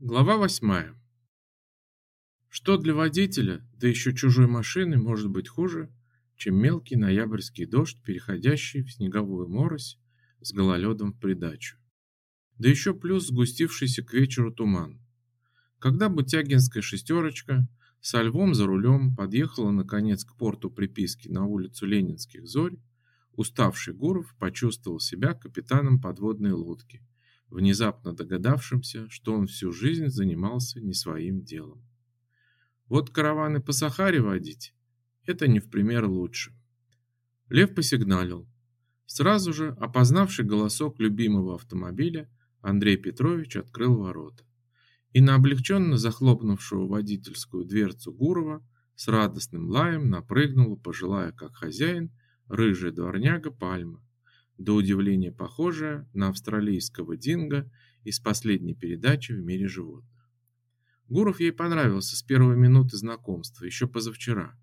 Глава восьмая. Что для водителя, да еще чужой машины, может быть хуже, чем мелкий ноябрьский дождь, переходящий в снеговую морось с гололедом в придачу. Да еще плюс сгустившийся к вечеру туман. Когда Бутягинская шестерочка со львом за рулем подъехала наконец к порту приписки на улицу Ленинских зорь, уставший Гуров почувствовал себя капитаном подводной лодки – внезапно догадавшимся, что он всю жизнь занимался не своим делом. Вот караваны по Сахаре водить это не в пример лучше. Лев посигналил. Сразу же, опознавший голосок любимого автомобиля, Андрей Петрович открыл ворота. И на облегченно захлопнувшего водительскую дверцу Гурова с радостным лаем напрыгнула пожилая, как хозяин, рыжая дворняга Пальма, до удивления похожая на австралийского динго из последней передачи в мире животных. Гуров ей понравился с первой минуты знакомства, еще позавчера.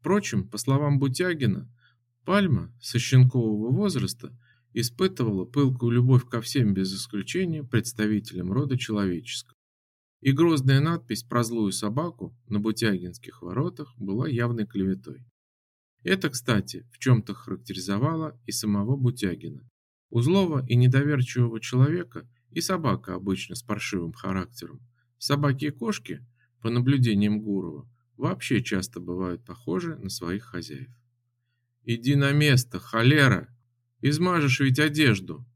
Впрочем, по словам Бутягина, Пальма со щенкового возраста испытывала пылкую любовь ко всем без исключения представителям рода человеческого. И грозная надпись про злую собаку на Бутягинских воротах была явной клеветой. Это, кстати, в чем-то характеризовало и самого Бутягина. У злого и недоверчивого человека и собака обычно с паршивым характером. Собаки и кошки, по наблюдениям Гурова, вообще часто бывают похожи на своих хозяев. «Иди на место, холера! Измажешь ведь одежду!»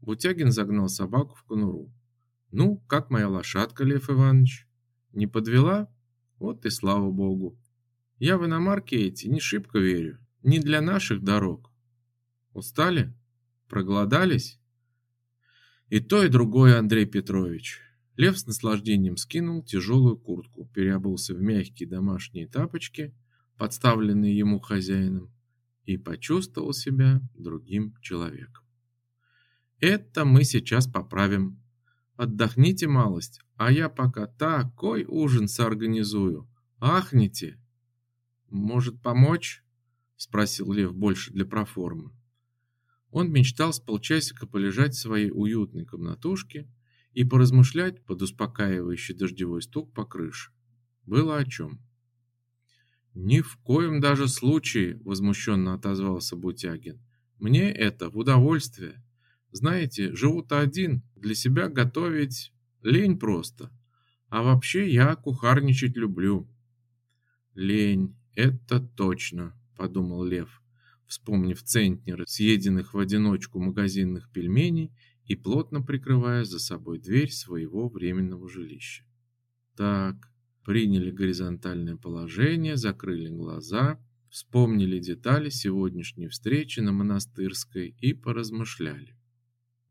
Бутягин загнал собаку в конуру. «Ну, как моя лошадка, Лев Иванович? Не подвела? Вот и слава богу!» Я в иномарки эти не шибко верю, не для наших дорог. Устали? Проголодались? И то, и другое, Андрей Петрович. Лев с наслаждением скинул тяжелую куртку, переобулся в мягкие домашние тапочки, подставленные ему хозяином, и почувствовал себя другим человеком. Это мы сейчас поправим. Отдохните малость, а я пока такой ужин соорганизую. Ахните! «Может, помочь?» — спросил Лев больше для проформы. Он мечтал с полчасика полежать в своей уютной комнатушке и поразмышлять под успокаивающий дождевой стук по крыше. Было о чем. «Ни в коем даже случае!» — возмущенно отозвался Бутягин. «Мне это в удовольствие. Знаете, живу-то один, для себя готовить лень просто. А вообще я кухарничать люблю». «Лень, «Это точно», — подумал Лев, вспомнив центнеры съеденных в одиночку магазинных пельменей и плотно прикрывая за собой дверь своего временного жилища. Так, приняли горизонтальное положение, закрыли глаза, вспомнили детали сегодняшней встречи на Монастырской и поразмышляли.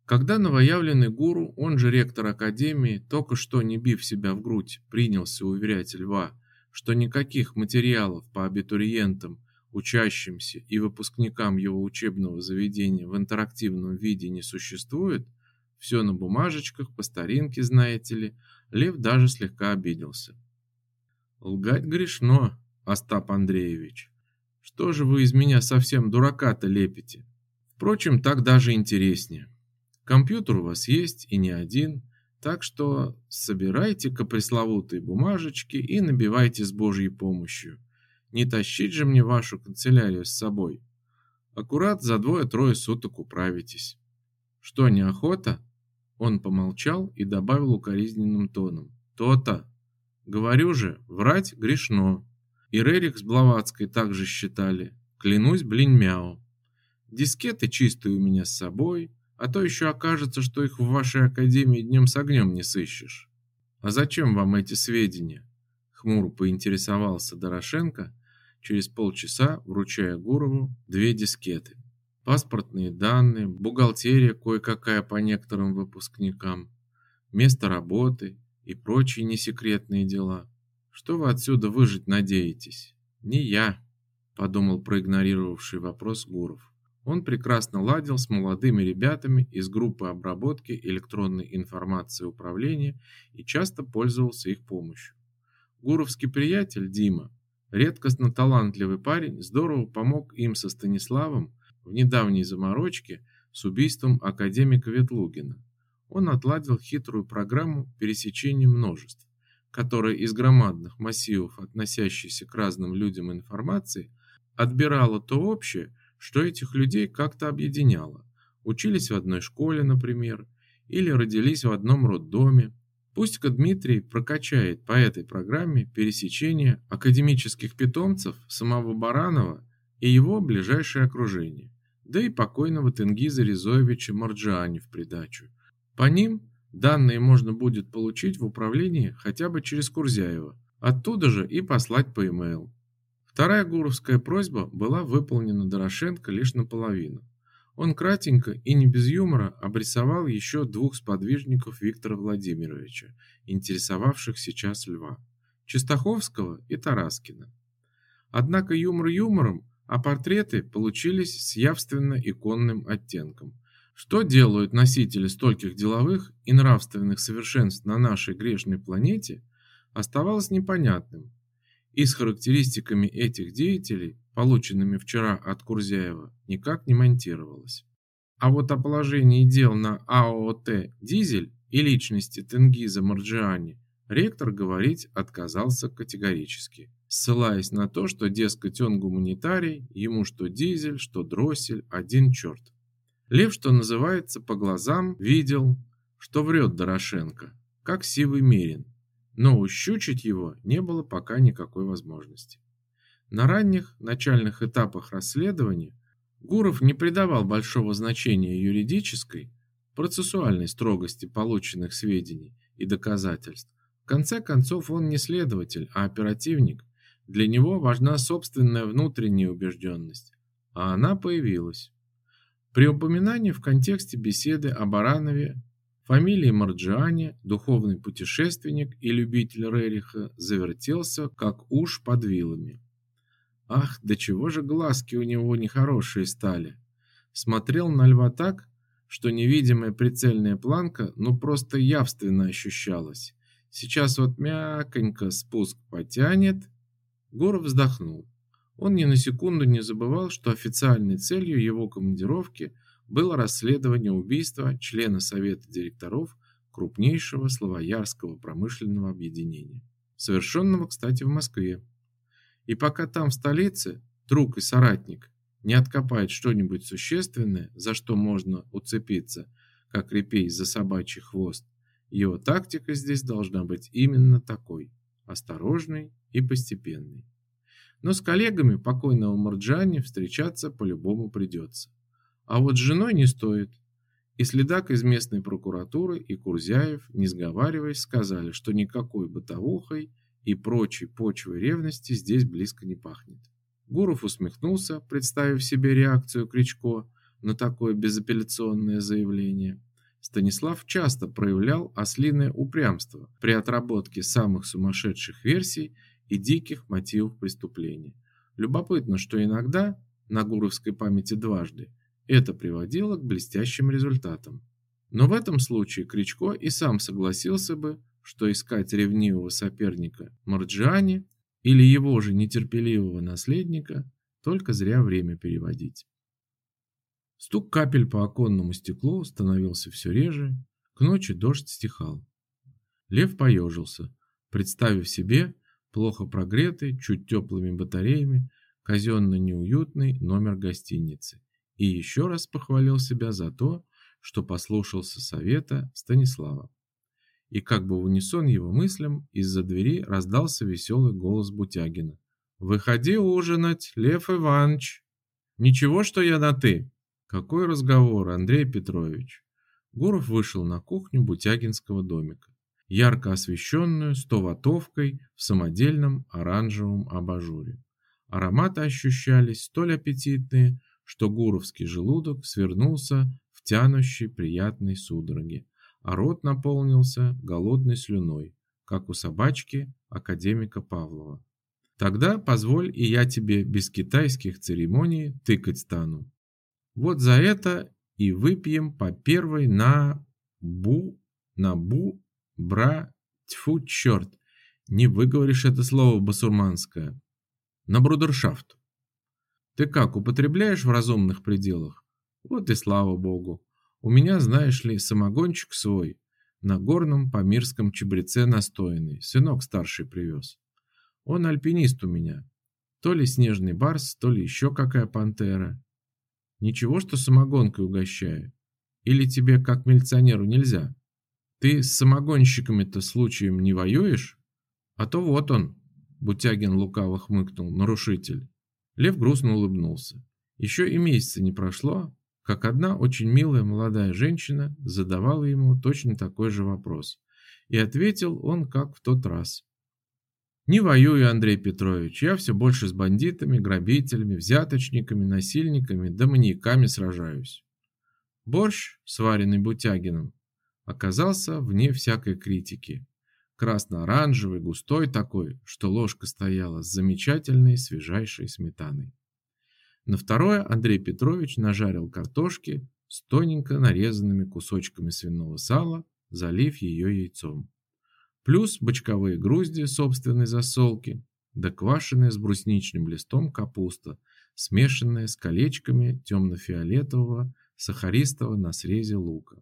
Когда новоявленный гуру, он же ректор академии, только что не бив себя в грудь, принялся уверять Льва, что никаких материалов по абитуриентам, учащимся и выпускникам его учебного заведения в интерактивном виде не существует, все на бумажечках, по старинке, знаете ли, Лев даже слегка обиделся. Лгать грешно, Остап Андреевич. Что же вы из меня совсем дурака-то лепите? Впрочем, так даже интереснее. Компьютер у вас есть и не один, так что собирайте-ка пресловутые бумажечки и набивайте с Божьей помощью. Не тащить же мне вашу канцелярию с собой. Аккурат за двое-трое суток управитесь. Что, неохота? Он помолчал и добавил укоризненным тоном. То-то. Говорю же, врать грешно. И Рерих с Блаватской также считали. Клянусь, блин, мяу. Дискеты чистые у меня с собой, а то еще окажется, что их в вашей академии днем с огнем не сыщешь. А зачем вам эти сведения? Хмуро поинтересовался Дорошенко, через полчаса вручая Гурову две дискеты. Паспортные данные, бухгалтерия кое-какая по некоторым выпускникам, место работы и прочие несекретные дела. Что вы отсюда выжить надеетесь? Не я, подумал проигнорировавший вопрос Гуров. Он прекрасно ладил с молодыми ребятами из группы обработки электронной информации управления и часто пользовался их помощью. Гуровский приятель Дима, редкостно талантливый парень, здорово помог им со Станиславом в недавней заморочке с убийством академика Ветлугина. он отладил хитрую программу пересечения множеств, которая из громадных массивов, относящихся к разным людям информации, отбирала то общее, что этих людей как-то объединяло. Учились в одной школе, например, или родились в одном роддоме. Пусть-ка Дмитрий прокачает по этой программе пересечение академических питомцев самого Баранова и его ближайшее окружение, да и покойного Тенгиза Резоевича Марджани в придачу. По ним данные можно будет получить в управлении хотя бы через Курзяева, оттуда же и послать по e-mail. Вторая гуровская просьба была выполнена Дорошенко лишь наполовину. Он кратенько и не без юмора обрисовал еще двух сподвижников Виктора Владимировича, интересовавших сейчас Льва: Чистаховского и Тараскина. Однако юмор юмором, а портреты получились с явственно иконным оттенком. Что делают носители стольких деловых и нравственных совершенств на нашей грешной планете, оставалось непонятным. И с характеристиками этих деятелей полученными вчера от Курзяева, никак не монтировалось. А вот о положении дел на АОТ «Дизель» и личности Тенгиза Марджиани ректор говорить отказался категорически, ссылаясь на то, что, дескать, он гуманитарий, ему что Дизель, что Дроссель, один черт. Лев, что называется, по глазам видел, что врет Дорошенко, как сивый мерин, но ущучить его не было пока никакой возможности. На ранних начальных этапах расследования Гуров не придавал большого значения юридической, процессуальной строгости полученных сведений и доказательств. В конце концов, он не следователь, а оперативник. Для него важна собственная внутренняя убежденность, а она появилась. При упоминании в контексте беседы о Баранове фамилии Марджиани духовный путешественник и любитель Рериха завертелся как уж под вилами. Ах, до чего же глазки у него нехорошие стали. Смотрел на льва так, что невидимая прицельная планка ну просто явственно ощущалась. Сейчас вот мяконько спуск потянет. Гуров вздохнул. Он ни на секунду не забывал, что официальной целью его командировки было расследование убийства члена совета директоров крупнейшего славоярского промышленного объединения, совершенного, кстати, в Москве. И пока там в столице друг и соратник не откопает что-нибудь существенное, за что можно уцепиться, как репей за собачий хвост, его тактика здесь должна быть именно такой: осторожной и постепенной. Но с коллегами покойного Марджани встречаться по-любому придется. А вот с женой не стоит. И следак из местной прокуратуры и Курзяев, не сговариваясь, сказали, что никакой бытовухой и прочей почвой ревности здесь близко не пахнет. Гуров усмехнулся, представив себе реакцию Кричко на такое безапелляционное заявление. Станислав часто проявлял ослиное упрямство при отработке самых сумасшедших версий и диких мотивов преступления. Любопытно, что иногда на гуровской памяти дважды это приводило к блестящим результатам. Но в этом случае Кричко и сам согласился бы, что искать ревнивого соперника Марджиани или его же нетерпеливого наследника только зря время переводить. Стук капель по оконному стеклу становился все реже, к ночи дождь стихал. Лев поежился, представив себе плохо прогретый, чуть теплыми батареями, казенно неуютный номер гостиницы, и еще раз похвалил себя за то, что послушался совета Станислава и как бы в унисон его мыслям из-за двери раздался веселый голос Бутягина. «Выходи ужинать, Лев Иванович!» «Ничего, что я на «ты». «Какой разговор, Андрей Петрович?» Гуров вышел на кухню Бутягинского домика, ярко освещенную стоватовкой в самодельном оранжевом абажуре. Ароматы ощущались столь аппетитные, что гуровский желудок свернулся в тянущей приятной судороге а рот наполнился голодной слюной, как у собачки академика Павлова. Тогда позволь и я тебе без китайских церемоний тыкать стану. Вот за это и выпьем по первой на бу, на бу, бра, тьфу, черт. Не выговоришь это слово басурманское. На брудершафт. Ты как, употребляешь в разумных пределах? Вот и слава богу. У меня, знаешь ли, самогончик свой, на горном памирском чебреце настоянный, сынок старший привез. Он альпинист у меня. То ли снежный барс, то ли еще какая пантера. Ничего, что самогонкой угощаю. Или тебе, как милиционеру, нельзя? Ты с самогонщиками-то случаем не воюешь? А то вот он, Бутягин лукаво хмыкнул, нарушитель. Лев грустно улыбнулся. Еще и месяца не прошло, как одна очень милая молодая женщина задавала ему точно такой же вопрос. И ответил он, как в тот раз. «Не воюю, Андрей Петрович, я все больше с бандитами, грабителями, взяточниками, насильниками да маньяками сражаюсь». Борщ, сваренный Бутягиным, оказался вне всякой критики. Красно-оранжевый, густой такой, что ложка стояла с замечательной свежайшей сметаной. На второе Андрей Петрович нажарил картошки с тоненько нарезанными кусочками свиного сала, залив ее яйцом. Плюс бочковые грузди собственной засолки, да квашеная с брусничным листом капуста, смешанная с колечками темно-фиолетового сахаристого на срезе лука.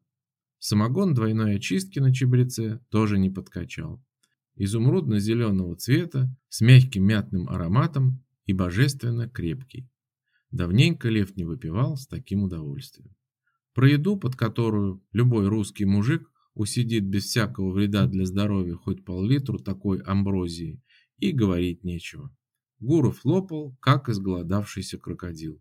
Самогон двойной очистки на чебреце тоже не подкачал. Изумрудно-зеленого цвета, с мягким мятным ароматом и божественно крепкий. Давненько Лев не выпивал с таким удовольствием. Про еду, под которую любой русский мужик усидит без всякого вреда для здоровья хоть пол-литру такой амброзии, и говорить нечего. Гуров лопал, как изголодавшийся крокодил.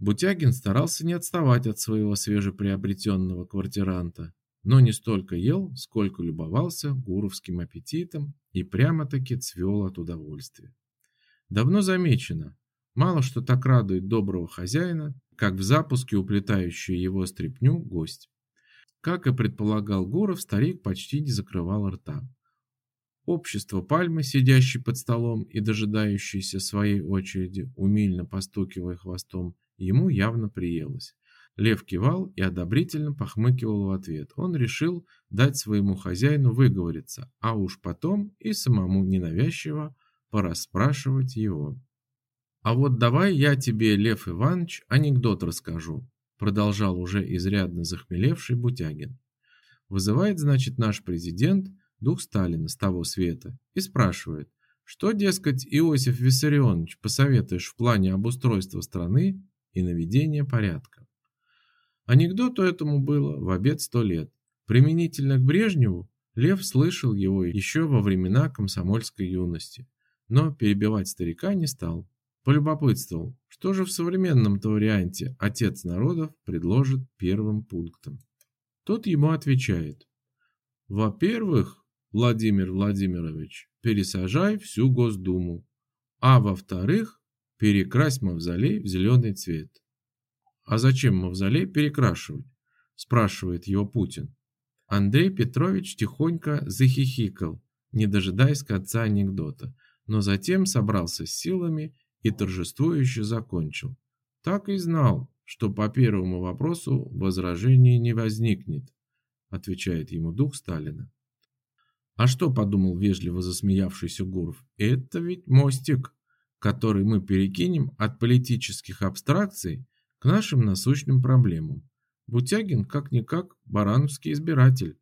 Бутягин старался не отставать от своего свежеприобретенного квартиранта, но не столько ел, сколько любовался гуровским аппетитом и прямо-таки цвел от удовольствия. Давно замечено, Мало что так радует доброго хозяина, как в запуске уплетающую его стряпню гость. Как и предполагал Гуров, старик почти не закрывал рта. Общество пальмы, сидящей под столом и дожидающейся своей очереди, умильно постукивая хвостом, ему явно приелось. Лев кивал и одобрительно похмыкивал в ответ. Он решил дать своему хозяину выговориться, а уж потом и самому ненавязчиво порасспрашивать его. А вот давай я тебе, Лев Иванович, анекдот расскажу, продолжал уже изрядно захмелевший Бутягин. Вызывает, значит, наш президент дух Сталина с того света и спрашивает, что, дескать, Иосиф Виссарионович посоветуешь в плане обустройства страны и наведения порядка. Анекдоту этому было в обед сто лет. Применительно к Брежневу Лев слышал его еще во времена комсомольской юности, но перебивать старика не стал. Полюбопытствовал, что же в современном-то варианте отец народов предложит первым пунктом. Тот ему отвечает. Во-первых, Владимир Владимирович, пересажай всю Госдуму. А во-вторых, перекрась мавзолей в зеленый цвет. А зачем мавзолей перекрашивать? Спрашивает его Путин. Андрей Петрович тихонько захихикал, не дожидаясь конца анекдота, но затем собрался с силами и торжествующе закончил. Так и знал, что по первому вопросу возражений не возникнет, отвечает ему дух Сталина. А что подумал вежливо засмеявшийся Гуров? Это ведь мостик, который мы перекинем от политических абстракций к нашим насущным проблемам. Бутягин как-никак барановский избиратель.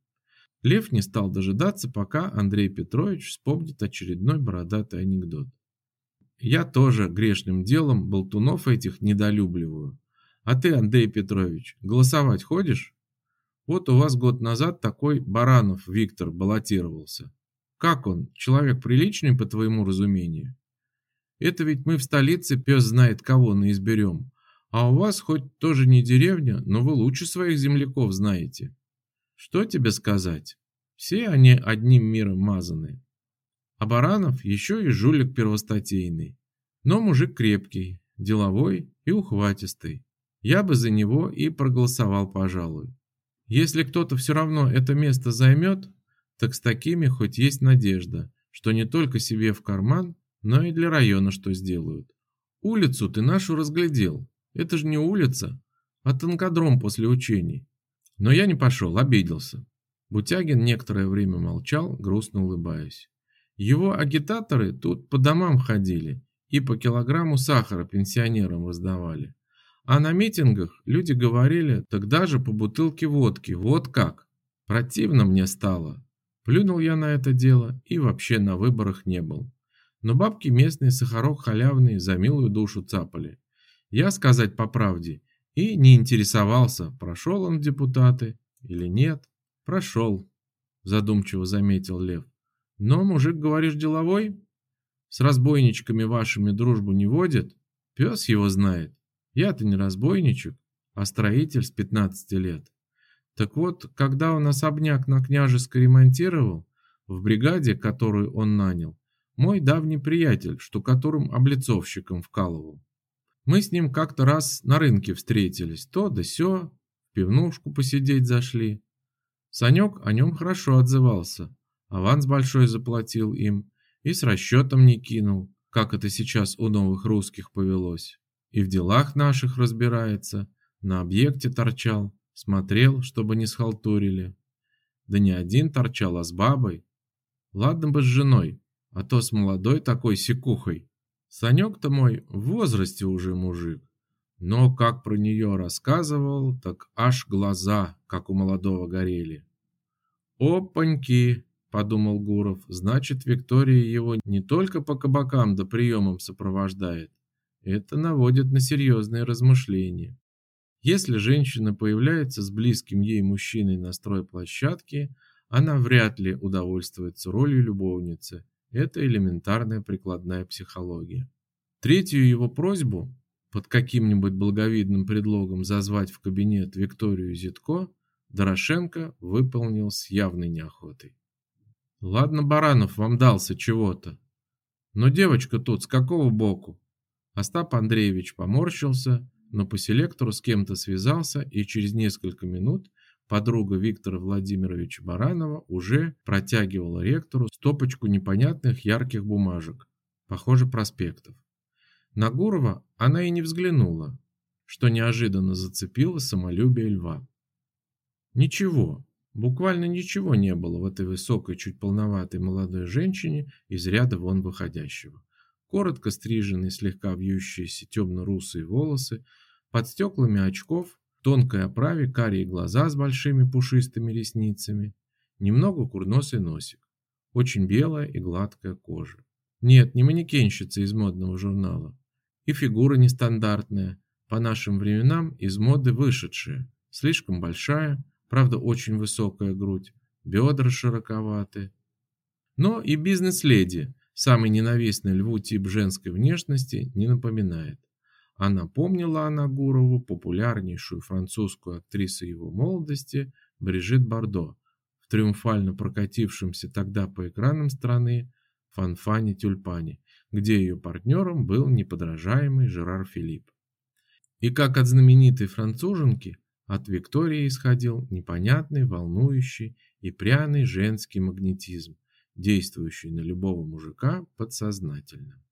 Лев не стал дожидаться, пока Андрей Петрович вспомнит очередной бородатый анекдот. Я тоже грешным делом болтунов этих недолюбливаю. А ты, Андрей Петрович, голосовать ходишь? Вот у вас год назад такой Баранов Виктор баллотировался. Как он, человек приличный по твоему разумению? Это ведь мы в столице пес знает кого наизберем. А у вас хоть тоже не деревня, но вы лучше своих земляков знаете. Что тебе сказать? Все они одним миром мазаны. А Баранов еще и жулик первостатейный. Но мужик крепкий, деловой и ухватистый. Я бы за него и проголосовал, пожалуй. Если кто-то все равно это место займет, так с такими хоть есть надежда, что не только себе в карман, но и для района что сделают. Улицу ты нашу разглядел. Это же не улица, а танкодром после учений. Но я не пошел, обиделся. Бутягин некоторое время молчал, грустно улыбаясь. Его агитаторы тут по домам ходили и по килограмму сахара пенсионерам раздавали. А на митингах люди говорили, тогда же по бутылке водки, вот как. Противно мне стало. Плюнул я на это дело и вообще на выборах не был. Но бабки местные сахарок халявный за милую душу цапали. Я, сказать по правде, и не интересовался, прошел он в депутаты или нет. Прошел, задумчиво заметил Лев. Но мужик, говоришь, деловой? С разбойничками вашими дружбу не водит? Пес его знает. Я-то не разбойничек, а строитель с 15 лет. Так вот, когда он особняк на Княжеской ремонтировал, в бригаде, которую он нанял, мой давний приятель, штукатуром облицовщиком вкалывал. Мы с ним как-то раз на рынке встретились, то да сё, в пивнушку посидеть зашли. Санек о нем хорошо отзывался, аванс большой заплатил им и с расчетом не кинул, как это сейчас у новых русских повелось. И в делах наших разбирается, на объекте торчал, смотрел, чтобы не схалтурили. Да не один торчал, а с бабой. Ладно бы с женой, а то с молодой такой секухой. Санек-то мой в возрасте уже мужик, но как про нее рассказывал, так аж глаза, как у молодого, горели. «Опаньки!» – подумал Гуров. «Значит, Виктория его не только по кабакам да приемам сопровождает. Это наводит на серьезные размышления. Если женщина появляется с близким ей мужчиной на стройплощадке, она вряд ли удовольствуется ролью любовницы – это элементарная прикладная психология. Третью его просьбу под каким-нибудь благовидным предлогом зазвать в кабинет Викторию Зитко Дорошенко выполнил с явной неохотой. Ладно, Баранов вам дался чего-то. Но девочка тут с какого боку? Остап Андреевич поморщился, но по селектору с кем-то связался и через несколько минут Подруга Виктора Владимировича Баранова уже протягивала ректору стопочку непонятных ярких бумажек, похоже, проспектов. На Гурова она и не взглянула, что неожиданно зацепило самолюбие льва. Ничего, буквально ничего не было в этой высокой, чуть полноватой молодой женщине из ряда вон выходящего. Коротко стриженные, слегка вьющиеся темно-русые волосы, под стеклами очков тонкой оправе карие глаза с большими пушистыми ресницами, немного курносый носик, очень белая и гладкая кожа. Нет, не манекенщица из модного журнала. И фигура нестандартная, по нашим временам из моды вышедшая, слишком большая, правда очень высокая грудь, бедра широковаты. Но и бизнес-леди, самый ненавистный льву тип женской внешности, не напоминает. А она Гурову популярнейшую французскую актрису его молодости Брижит Бардо в триумфально прокатившемся тогда по экранам страны «Фанфане Тюльпане», где ее партнером был неподражаемый Жерар Филипп. И как от знаменитой француженки, от Виктории исходил непонятный, волнующий и пряный женский магнетизм, действующий на любого мужика подсознательно.